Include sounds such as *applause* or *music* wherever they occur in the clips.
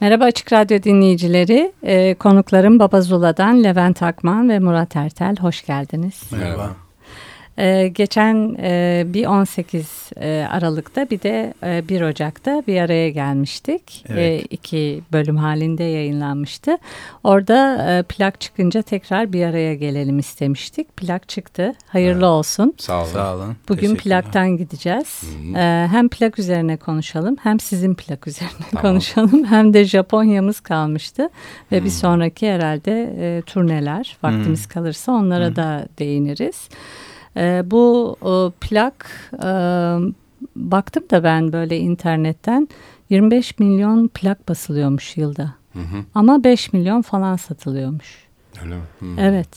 Merhaba Açık Radyo dinleyicileri. Ee, konuklarım Baba Zula'dan Levent Akman ve Murat Ertel. Hoş geldiniz. Merhaba. Ee, geçen e, bir 18 e, Aralık'ta bir de e, 1 Ocak'ta bir araya gelmiştik. Evet. E, iki bölüm halinde yayınlanmıştı. Orada e, plak çıkınca tekrar bir araya gelelim istemiştik. Plak çıktı. Hayırlı olsun. Sağ olun. Sağ olun. Bugün plaktan gideceğiz. Hı. Ee, hem plak üzerine konuşalım hem sizin plak üzerine Tamam. konuşalım. Hem de Japonya'mız kalmıştı. Ve bir sonraki herhalde e, turneler vaktimiz kalırsa onlara da değiniriz. Ee, bu o, plak e, baktım da ben böyle internetten 25 milyon plak basılıyormuş yılda. Hı hı. Ama 5 milyon falan satılıyormuş. Öyle mi? Hı. Evet.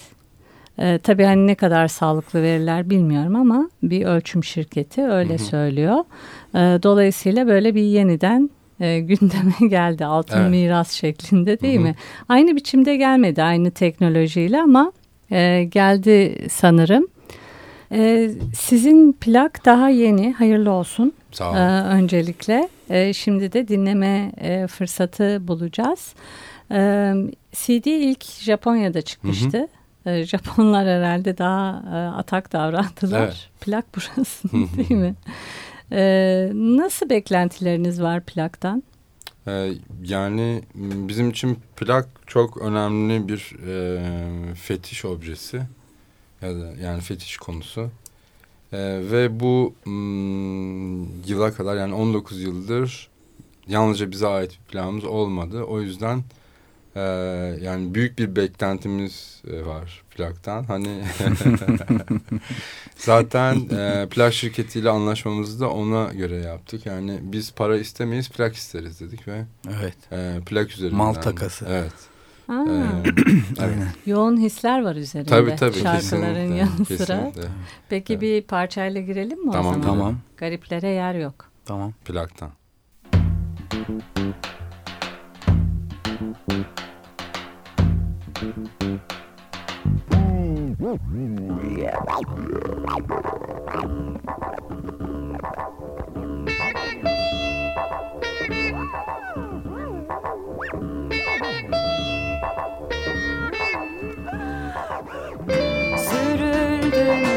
Ee, tabii hani ne kadar sağlıklı veriler bilmiyorum ama bir ölçüm şirketi öyle söylüyor. Ee, dolayısıyla böyle bir yeniden e, *laughs* gündeme geldi altın Evet. miras şeklinde değil Hı hı. mi? Aynı biçimde gelmedi aynı teknolojiyle ama e, geldi sanırım. E, sizin plak daha yeni hayırlı olsun. Sağ olun. Ee, öncelikle. Ee, şimdi de dinleme e, fırsatı bulacağız. Ee, CD ilk Japonya'da çıkmıştı. Ee, Japonlar herhalde daha e, atak davrandılar. Evet. Plak burası değil mi? Ee, nasıl beklentileriniz var plaktan? Ee, yani bizim için plak çok önemli bir e, fetiş objesi. Ya da yani fetiş konusu. Ee, ve bu m, yıla kadar yani 19 yıldır yalnızca bize ait bir planımız olmadı. O yüzden e, yani büyük bir beklentimiz e, var plaktan. Hani *laughs* zaten e, plak şirketiyle anlaşmamızı da ona göre yaptık. Yani biz para istemeyiz plak isteriz dedik ve Evet. e, plak üzerinden. Mal takası. Evet. Aa, E, *clears throat* evet. yoğun hisler var üzerinde Tabii tabii. şarkıların kesinlikle, yanı sıra. kesinlikle. Peki Evet. bir parçayla girelim mi Tamam, o zaman? Tamam. Gariplere yer yok. Tamam. Plaktan. Sürüldüm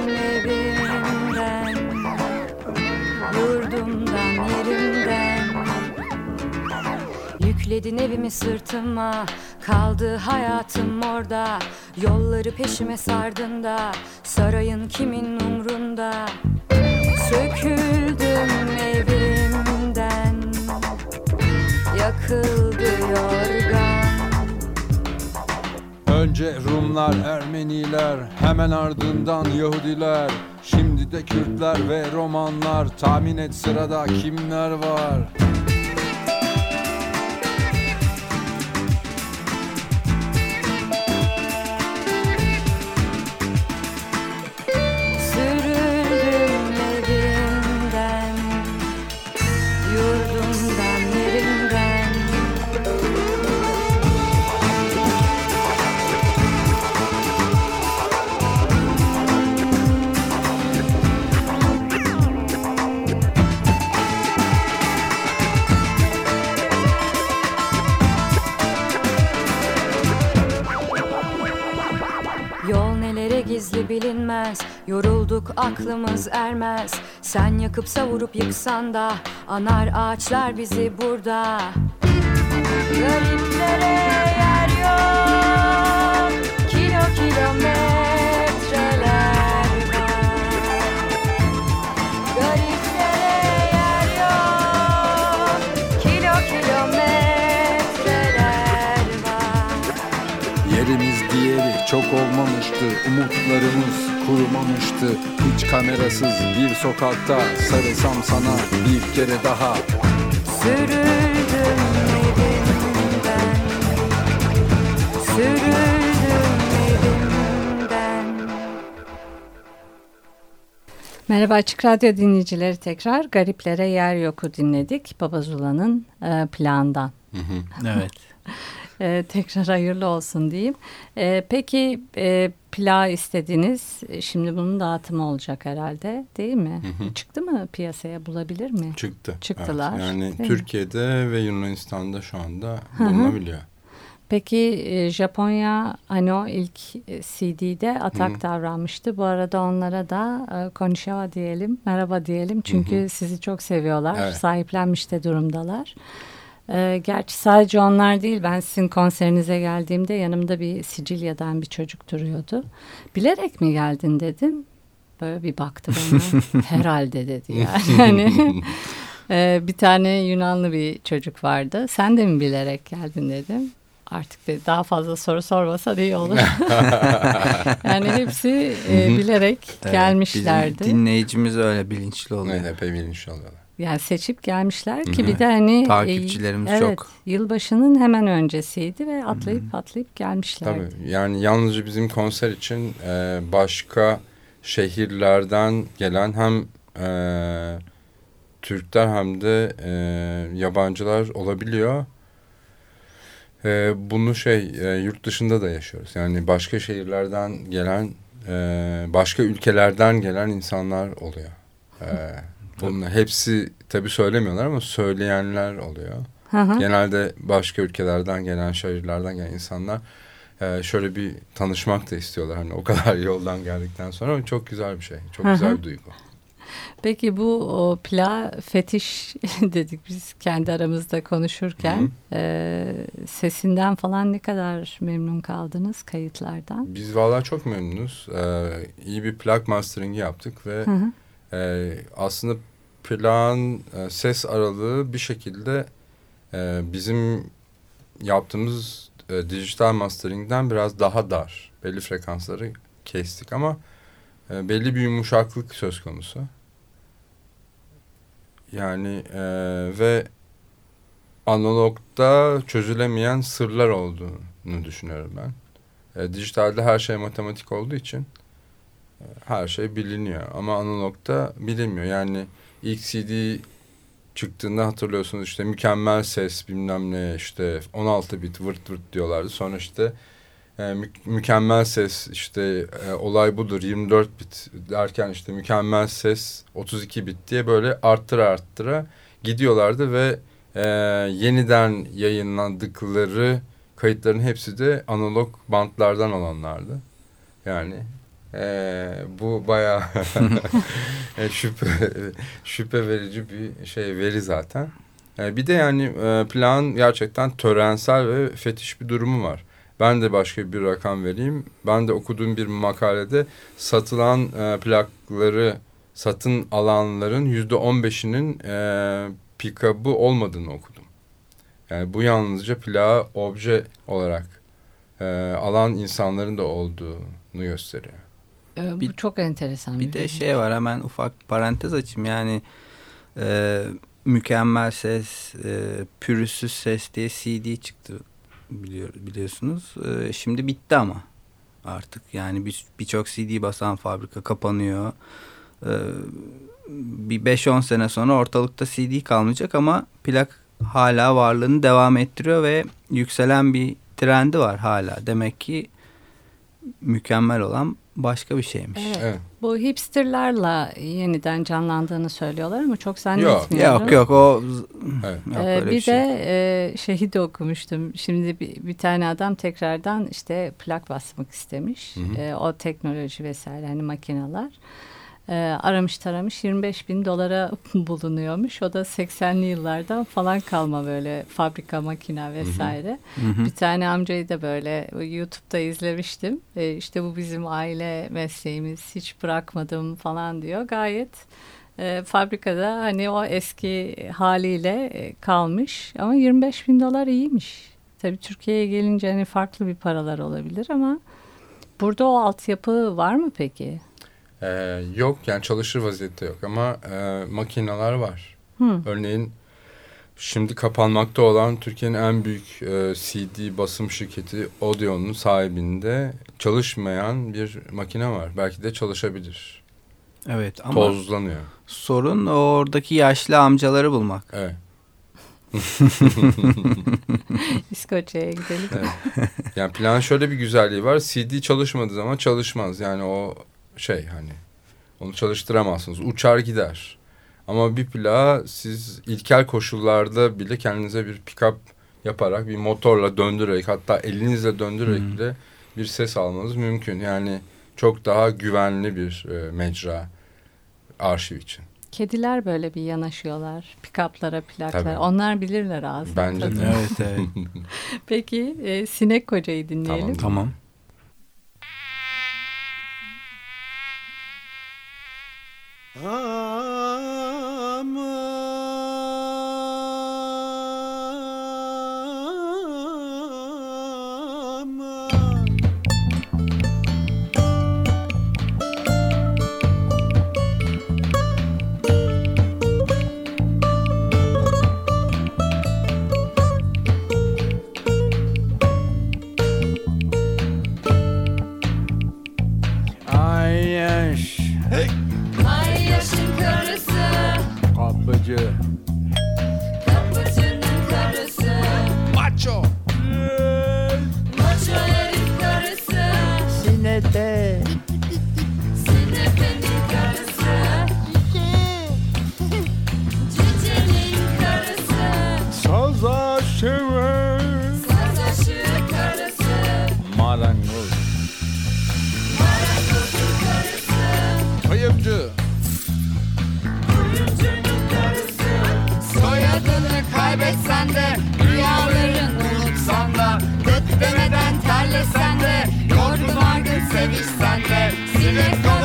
evimden Yurdumdan yerimden. Yükledin evimi sırtıma Kaldı hayatım orada. Yolları peşime sardığında Sarayın kimin umrunda? Söküldüm evimden Yakıldı yorgan Önce Rumlar, Ermeniler, hemen ardından Yahudiler Şimdi de Kürtler ve Romanlar Tahmin et sırada kimler var? Yorulduk aklımız ermez. Sen yakıp savurup yıksan da Anar ağaçlar bizi burada. Gariplere yer yok. Kilo kilometreler çok olmamıştı Umutlarımız kurumamıştı. Hiç kamerasız bir sokakta Sarılsam sana bir kere daha. Sürüldüm Merhaba Açık Radyo dinleyicileri tekrar. Gariplere Yer Yok'u dinledik. Babazula'nın e, plandan. evet. *laughs* E, tekrar hayırlı olsun diyeyim. E, peki e, plağı istediniz. Şimdi bunun dağıtımı olacak herhalde değil mi? Hı hı. Çıktı mı piyasaya bulabilir mi? Çıktı. Çıktılar, Evet. Yani değil mi? Türkiye'de ve Yunanistan'da şu anda Hı hı. bulunabiliyor. Peki e, Japonya hani o ilk e, CD'de atak Hı. davranmıştı. Bu arada onlara da e, konnichiwa diyelim, merhaba diyelim. Çünkü Hı hı. sizi çok seviyorlar. Evet. Sahiplenmiş de durumdalar. E, gerçi sadece onlar değil. Ben sizin konserinize geldiğimde yanımda bir Sicilya'dan bir çocuk duruyordu. Bilerek mi geldin dedim. Böyle bir baktı bana. *laughs* Herhalde dedi yani. *laughs* yani e, bir tane Yunanlı bir çocuk vardı. Sen de mi bilerek geldin dedim. Artık de daha fazla soru sormasa iyi olur. *laughs* yani hepsi e, bilerek Evet, gelmişlerdi. Bizim dinleyicimiz öyle bilinçli oluyor. Evet, epey bilinçli oluyorlar. Yani seçip gelmişler ki bir de hani e, Takipçilerimiz evet, çok. Yılbaşının hemen öncesiydi ve atlayıp atlayıp gelmişlerdi. Tabii yani yalnızca bizim konser için e, başka şehirlerden gelen hem e, Türkler hem de e, yabancılar olabiliyor. E, bunu şey e, yurt dışında da yaşıyoruz. Yani başka şehirlerden gelen, e, başka ülkelerden gelen insanlar oluyor. E, bunun hepsi tabii söylemiyorlar ama söyleyenler oluyor. Hı hı. Genelde başka ülkelerden gelen, şehirlerden gelen insanlar e, şöyle bir tanışmak da istiyorlar. Hani o kadar *laughs* yoldan geldikten sonra çok güzel bir şey. Çok Hı hı. güzel bir duygu. Peki bu o pla fetiş *laughs* dedik biz kendi aramızda konuşurken e, sesinden falan ne kadar memnun kaldınız kayıtlardan? Biz vallahi çok memnunuz. E, iyi bir plak masteringi yaptık ve Hı hı. E, aslında plağın e, ses aralığı bir şekilde e, bizim yaptığımız e, dijital masteringden biraz daha dar. Belli frekansları kestik ama e, belli bir yumuşaklık söz konusu. Yani e, ve analogda çözülemeyen sırlar olduğunu düşünüyorum ben. E, dijitalde her şey matematik olduğu için her şey biliniyor ama analogda bilinmiyor. Yani ilk CD çıktığında hatırlıyorsunuz işte mükemmel ses bilmem ne işte 16 bit vırt vırt diyorlardı. Sonra işte e, mü- mükemmel ses işte e, olay budur 24 bit derken işte mükemmel ses 32 bit diye böyle arttıra arttıra gidiyorlardı ve e, yeniden yayınlandıkları kayıtların hepsi de analog bantlardan olanlardı. Yani e, bu bayağı *laughs* e, şüphe şüphe verici bir şey veri zaten. E, bir de yani e, plan gerçekten törensel ve fetiş bir durumu var. Ben de başka bir rakam vereyim. Ben de okuduğum bir makalede satılan e, plakları satın alanların yüzde on beşinin e, pick-up'ı olmadığını okudum. Yani bu yalnızca plağı obje olarak e, alan insanların da olduğunu gösteriyor. E, Bir- bu çok enteresan. Bir de bilgi. şey var hemen ufak parantez açayım yani e, mükemmel ses, e, pürüzsüz ses diye CD çıktı biliyor, biliyorsunuz. E, şimdi bitti ama artık yani bir- birçok CD basan fabrika kapanıyor. E, bir 5-10 sene sonra ortalıkta CD kalmayacak ama plak hala varlığını devam ettiriyor ve yükselen bir trendi var hala. Demek ki mükemmel olan başka bir şeymiş. Evet. Evet. Bu hipsterlarla yeniden canlandığını söylüyorlar ama çok zannetmiyorum. Yok yok o Evet. yok Ee, bir bir şey. de e, şeyi de okumuştum. Şimdi bir, bir tane adam tekrardan işte plak basmak istemiş. Hı hı. Ee, o teknoloji vesaire hani makineler. Ee, aramış taramış 25 bin dolara *laughs* bulunuyormuş. O da 80'li yıllardan falan kalma böyle fabrika makine vesaire. Hı hı. Bir tane amcayı da böyle YouTube'da izlemiştim. Ee, işte bu bizim aile mesleğimiz hiç bırakmadım falan diyor. Gayet e, fabrikada hani o eski haliyle e, kalmış ama 25 bin dolar iyiymiş. Tabii Türkiye'ye gelince hani farklı bir paralar olabilir ama burada o altyapı var mı peki? Ee, yok yani çalışır vaziyette yok ama e, makineler var. Hı. Örneğin şimdi kapanmakta olan Türkiye'nin en büyük e, CD basım şirketi Odeon'un sahibinde çalışmayan bir makine var. Belki de çalışabilir. Evet ama Tozlanıyor. sorun oradaki yaşlı amcaları bulmak. Evet. *laughs* İskoçya'ya gidelim. Evet. Yani plan şöyle bir güzelliği var. CD çalışmadığı zaman çalışmaz. Yani o şey hani onu çalıştıramazsınız. Uçar gider. Ama bir plağı siz ilkel koşullarda bile kendinize bir pick-up yaparak bir motorla döndürerek hatta elinizle döndürerek Hmm. bile bir ses almanız mümkün. Yani çok daha güvenli bir e, mecra arşiv için. Kediler böyle bir yanaşıyorlar. Pikaplara, plaklara. Tabii. Onlar bilirler ağzını. Bence de. tadını. Evet evet. *laughs* Peki e, Sinek Koca'yı dinleyelim. Tamam. tamam. Ah. Sinek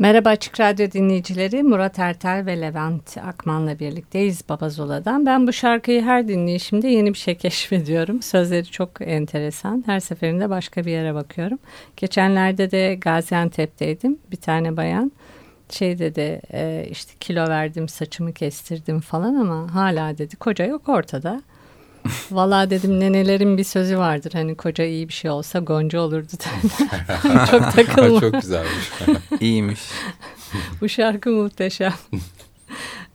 Merhaba Açık Radyo dinleyicileri. Murat Ertel ve Levent Akman'la birlikteyiz Babazola'dan. Ben bu şarkıyı her dinleyişimde yeni bir şey *laughs* keşfediyorum. Sözleri çok enteresan. Her seferinde başka bir yere bakıyorum. Geçenlerde de Gaziantep'teydim. Bir tane bayan şey dedi e, işte kilo verdim saçımı kestirdim falan ama hala dedi koca yok ortada. *laughs* Valla dedim nenelerin bir sözü vardır hani koca iyi bir şey olsa gonca olurdu derler. *laughs* çok takılma. Çok güzelmiş. *laughs* İyiymiş. Bu şarkı muhteşem.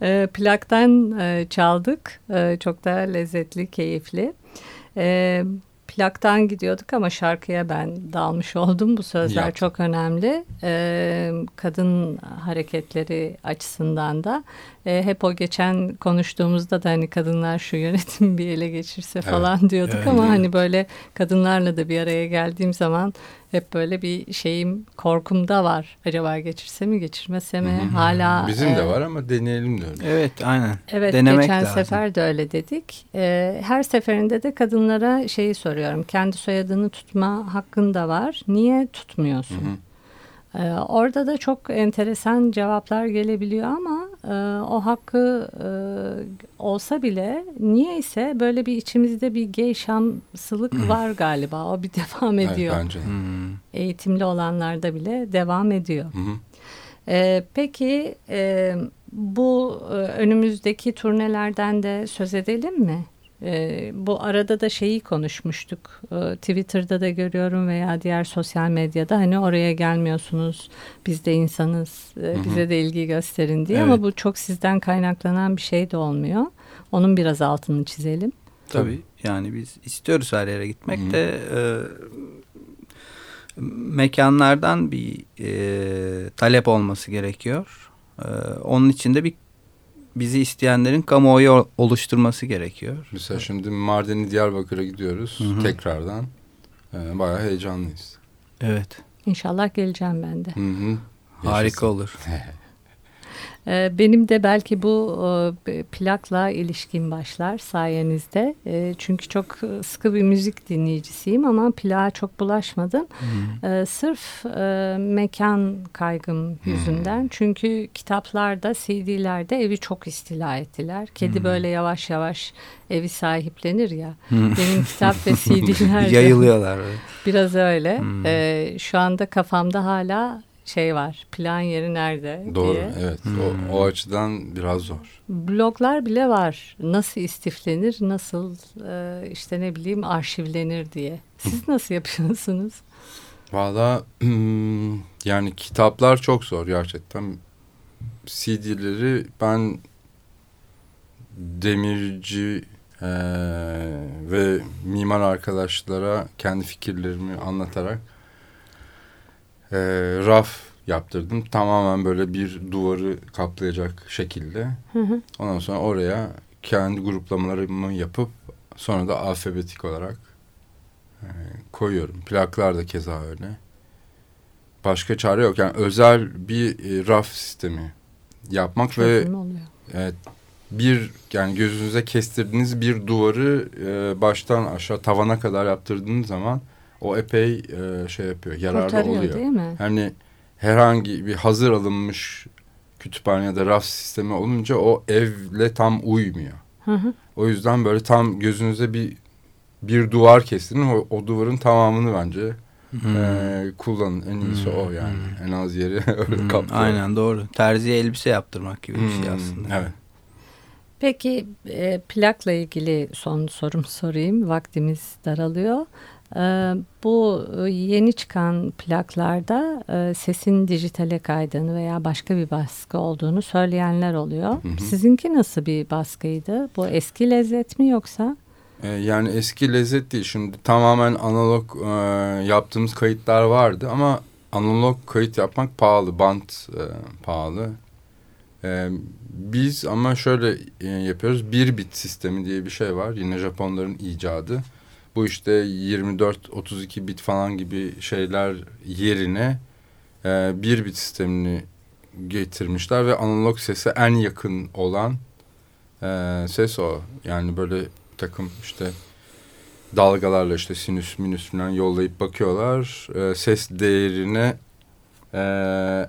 e, plaktan e, çaldık. E, çok da lezzetli, keyifli. E, plaktan gidiyorduk ama şarkıya ben dalmış oldum. Bu sözler Yaptın. çok önemli. E, kadın hareketleri açısından da e, hep o geçen konuştuğumuzda da hani kadınlar şu yönetimi bir ele geçirse falan diyorduk Evet, ama evet. hani böyle kadınlarla da bir araya geldiğim zaman hep böyle bir şeyim korkum da var. Acaba geçirse mi geçirmese mi? Hala Bizim e, de var ama deneyelim diyorum. Evet aynen. Evet Denemek geçen lazım. sefer de öyle dedik. E, her seferinde de kadınlara şeyi soruyorum. Kendi soyadını tutma hakkın da var. Niye tutmuyorsun? E, orada da çok enteresan cevaplar gelebiliyor ama e, o hakkı e, olsa bile niye ise böyle bir içimizde bir gay şamsılık var galiba. O bir *laughs* devam Evet, ediyor. bence. de. Hmm. Eğitimli olanlarda bile devam ediyor. Hı hı. E, peki e, bu e, önümüzdeki turnelerden de söz edelim mi? E, bu arada da şeyi konuşmuştuk. E, Twitter'da da görüyorum veya diğer sosyal medyada hani oraya gelmiyorsunuz. Biz de insanız. e, bize de ilgi gösterin diye Evet. ama bu çok sizden kaynaklanan bir şey de olmuyor. Onun biraz altını çizelim. Tabii yani biz istiyoruz her yere gitmek de e, mekanlardan bir e, talep olması gerekiyor. E, onun için de bir bizi isteyenlerin kamuoyu ol- oluşturması gerekiyor. Mesela şimdi Mardin'i Diyarbakır'a gidiyoruz Hı hı. tekrardan. Ee, bayağı heyecanlıyız. Evet. İnşallah geleceğim ben de. Hı hı. Harika olur. *laughs* Ee, Benim de belki bu e, plakla ilişkim başlar sayenizde. E, Çünkü çok e, sıkı bir müzik dinleyicisiyim ama plağa çok bulaşmadım. E, Sırf e, mekan kaygım yüzünden. Çünkü kitaplarda, CD'lerde evi çok istila ettiler. Kedi böyle yavaş yavaş evi sahiplenir ya. Benim kitap ve CD'lerde *laughs* Yayılıyorlar. *laughs* biraz öyle. Hmm. Şu anda kafamda hala şey var. Plan yeri nerede Doğru diye. evet. Hmm. O, o açıdan biraz zor. bloglar bile var. Nasıl istiflenir, nasıl e, işte ne bileyim arşivlenir diye. Siz nasıl yapıyorsunuz? Valla hmm, yani kitaplar çok zor gerçekten. CD'leri ben demirci eee, ve mimar arkadaşlara kendi fikirlerimi anlatarak eee, raf yaptırdım. Tamamen böyle bir duvarı kaplayacak şekilde. Hı hı. Ondan sonra oraya kendi gruplamalarımı yapıp sonra da alfabetik olarak e, koyuyorum. Plaklar da keza öyle. Başka çare yok. Yani özel bir e, raf sistemi yapmak ve Çözüm oluyor. evet, bir yani gözünüze kestirdiğiniz bir duvarı e, baştan aşağı tavana kadar yaptırdığınız zaman o epey e, şey yapıyor. Yararlı Kurtarıyor oluyor. değil mi? Hani herhangi bir hazır alınmış kütüphane ya da raf sistemi olunca o evle tam uymuyor. Hı hı. O yüzden böyle tam gözünüze bir bir duvar kestirin o, o duvarın tamamını bence Hmm. eee, kullanın. En iyisi o Hmm, yani. hmm. En az yeri *laughs* öyle Hmm, kaplıyor. Aynen doğru. Terziye elbise yaptırmak gibi bir şey Hmm, aslında. Evet. Peki e, plakla ilgili son sorum sorayım. Vaktimiz daralıyor. E, bu e, yeni çıkan plaklarda e, sesin dijitale kaydığını veya başka bir baskı olduğunu söyleyenler oluyor. Hı hı. Sizinki nasıl bir baskıydı? Bu eski lezzet mi yoksa? Ee, yani eski lezzet değil. Şimdi tamamen analog e, yaptığımız kayıtlar vardı ama analog kayıt yapmak pahalı. Bant pahalı. E, biz ama şöyle yapıyoruz. Bir bit sistemi diye bir şey var. Yine Japonların icadı. Bu işte 24-32 bit falan gibi şeyler yerine e, bir bit sistemini getirmişler ve analog sese en yakın olan e, ses o. Yani böyle takım işte dalgalarla işte sinüs minüs falan yollayıp bakıyorlar. E, ses değerine e,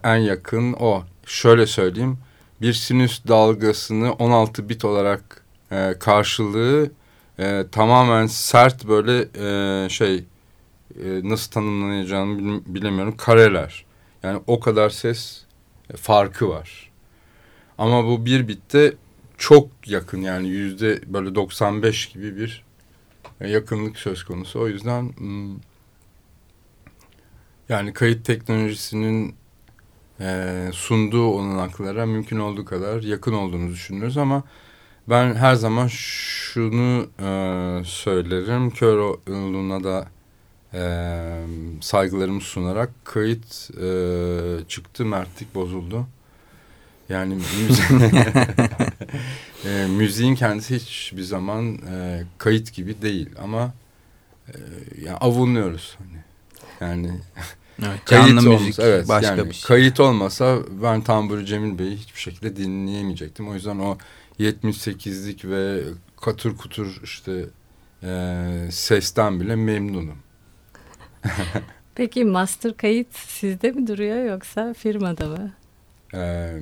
en yakın o. Şöyle söyleyeyim. Bir sinüs dalgasını 16 bit olarak e, karşılığı e, tamamen sert böyle e, şey e, nasıl tanımlanacağını bil- bilemiyorum. Kareler. Yani o kadar ses e, farkı var. Ama bu bir bitte çok yakın yani yüzde böyle 95 gibi bir e, yakınlık söz konusu. O yüzden hmm, yani kayıt teknolojisinin e, sunduğu olanaklara mümkün olduğu kadar yakın olduğunu düşünüyoruz ama ben her zaman şunu e, söylerim. Kör yoluna da e, saygılarımı sunarak kayıt e, çıktı, mertlik bozuldu. Yani müziğin, *laughs* *laughs* e, müziğin kendisi hiçbir zaman e, kayıt gibi değil ama e, yani avunuyoruz. Hani. Yani Evet, *laughs* kayıt canlı olmasa- müzik evet, başka yani bir şey. Kayıt olmasa ben Tamburi Cemil Bey'i hiçbir şekilde dinleyemeyecektim. O yüzden o 78'lik ve katır kutur işte e, sesten bile memnunum. *laughs* Peki master kayıt sizde mi duruyor yoksa firmada mı? E,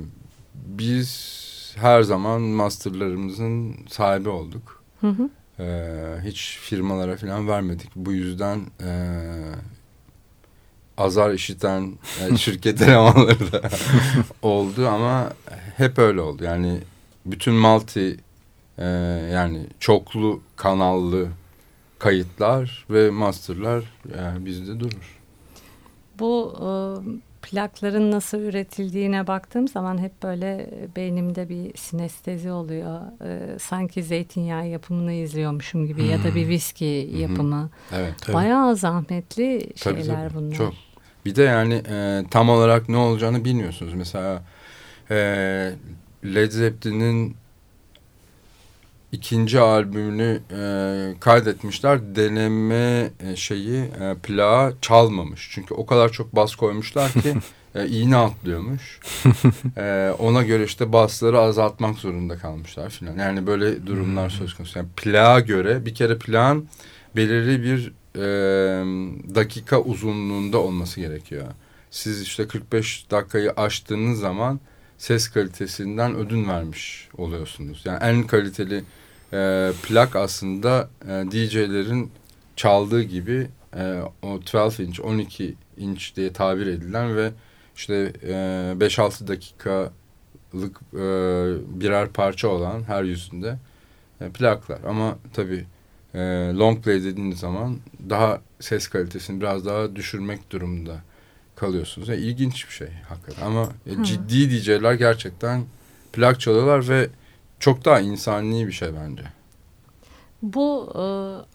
biz her zaman masterlarımızın sahibi olduk. Hı hı. Ee, hiç firmalara falan vermedik. Bu yüzden e, azar işiten e, *laughs* şirket elemanları da *laughs* oldu ama hep öyle oldu. Yani bütün multi e, yani çoklu kanallı kayıtlar ve masterlar yani bizde durur. Bu e, plakların nasıl üretildiğine baktığım zaman hep böyle beynimde bir sinestezi oluyor. E, sanki zeytinyağı yapımını izliyormuşum gibi ya da bir viski hı. yapımı. Evet. Bayağı zahmetli Tabii, şeyler tabii. bunlar. Çok. Bir de yani e, tam olarak ne olacağını bilmiyorsunuz. Mesela e, Led Zeppelin'in ikinci albümünü e, kaydetmişler. Deneme e, şeyi e, plağı çalmamış. Çünkü o kadar çok bas koymuşlar ki *laughs* e, iğne atlıyormuş. *laughs* e, ona göre işte basları azaltmak zorunda kalmışlar filan. Yani böyle durumlar söz konusu. Yani plağa göre bir kere plağın belirli bir e, dakika uzunluğunda olması gerekiyor. Siz işte 45 dakikayı aştığınız zaman ses kalitesinden ödün vermiş oluyorsunuz. Yani en kaliteli e, plak aslında e, DJ'lerin çaldığı gibi e, o 12 inç, 12 inç diye tabir edilen ve işte e, 5-6 dakikalık e, birer parça olan her yüzünde e, plaklar. Ama tabii e, long play dediğiniz zaman daha ses kalitesini biraz daha düşürmek durumunda kalıyorsunuz. Yani ilginç bir şey hakikaten ama e, ciddi DJ'ler gerçekten plak çalıyorlar ve çok daha insani bir şey bence. Bu e,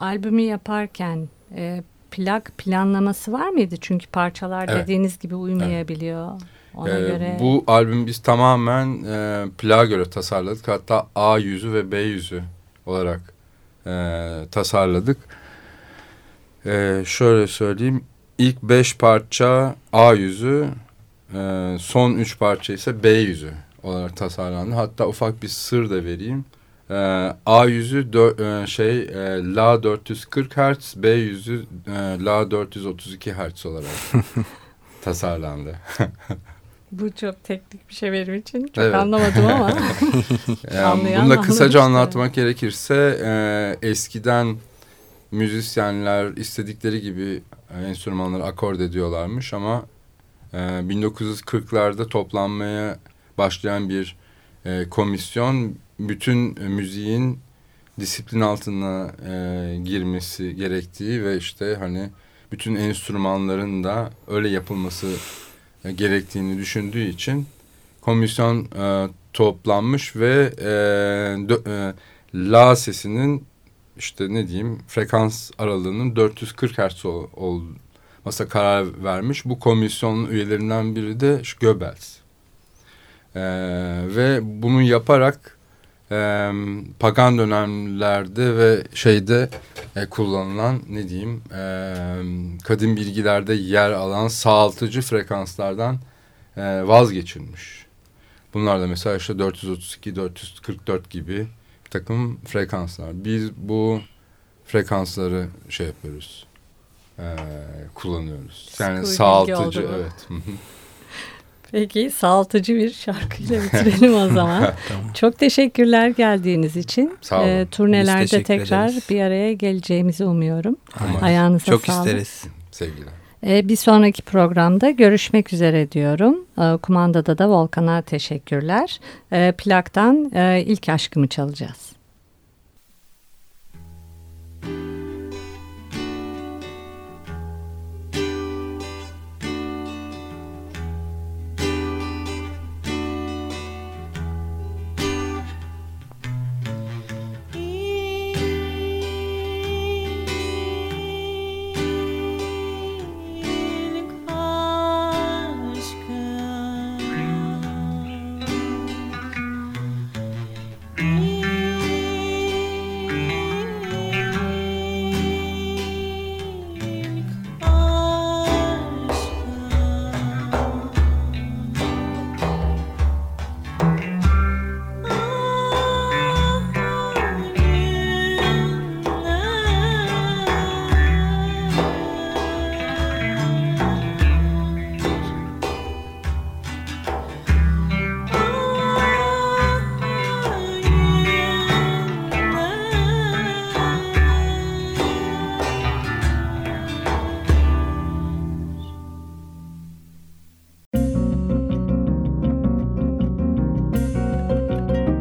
albümü yaparken e, plak planlaması var mıydı? Çünkü parçalar Evet. dediğiniz gibi uymayabiliyor. Ona Ee, göre Bu albüm biz tamamen e, plağa göre tasarladık. Hatta A yüzü ve B yüzü olarak e, tasarladık. E, şöyle söyleyeyim. İlk beş parça A yüzü, e, son üç parça ise B yüzü olarak tasarlandı. Hatta ufak bir sır da vereyim. E, A yüzü dö- e, şey e, La 440 Hz, B yüzü e, La 432 Hz olarak *laughs* tasarlandı. *laughs* bu çok teknik bir şey benim için. Çok Evet. anlamadım ama. *laughs* Yani bunu da kısaca anlatmak gerekirse e, eskiden müzisyenler istedikleri gibi e, enstrümanları akord ediyorlarmış ama e, 1940'larda toplanmaya başlayan bir e, komisyon bütün e, müziğin disiplin altına e, girmesi gerektiği ve işte hani bütün enstrümanların da öyle yapılması e, gerektiğini düşündüğü için komisyon e, toplanmış ve e, dö- e, la sesinin işte ne diyeyim frekans aralığının 440 Hz ol, olmasa karar vermiş. Bu komisyonun üyelerinden biri de şu Goebbels. E, ve bunu yaparak e, pagan dönemlerde ve şeyde e, kullanılan ne diyeyim e, kadim bilgilerde yer alan sağaltıcı frekanslardan e, vazgeçilmiş. Bunlar da mesela işte 432, 444 gibi bir takım frekanslar. Biz bu frekansları şey yapıyoruz, e, kullanıyoruz. Yani Sıkı sağaltıcı, evet. Peki sağaltıcı bir şarkıyla *laughs* bitirelim o zaman. Çok teşekkürler geldiğiniz için. Sağ olun. Ee, turnelerde tekrar ederiz. bir araya geleceğimizi umuyorum. Aynen. Ayağınıza Çok sağlık. isteriz. Sevgiler. Ee, bir sonraki programda görüşmek üzere diyorum. Ee, kumandada da Volkan'a teşekkürler. Ee, plaktan e, ilk aşkımı çalacağız. İlk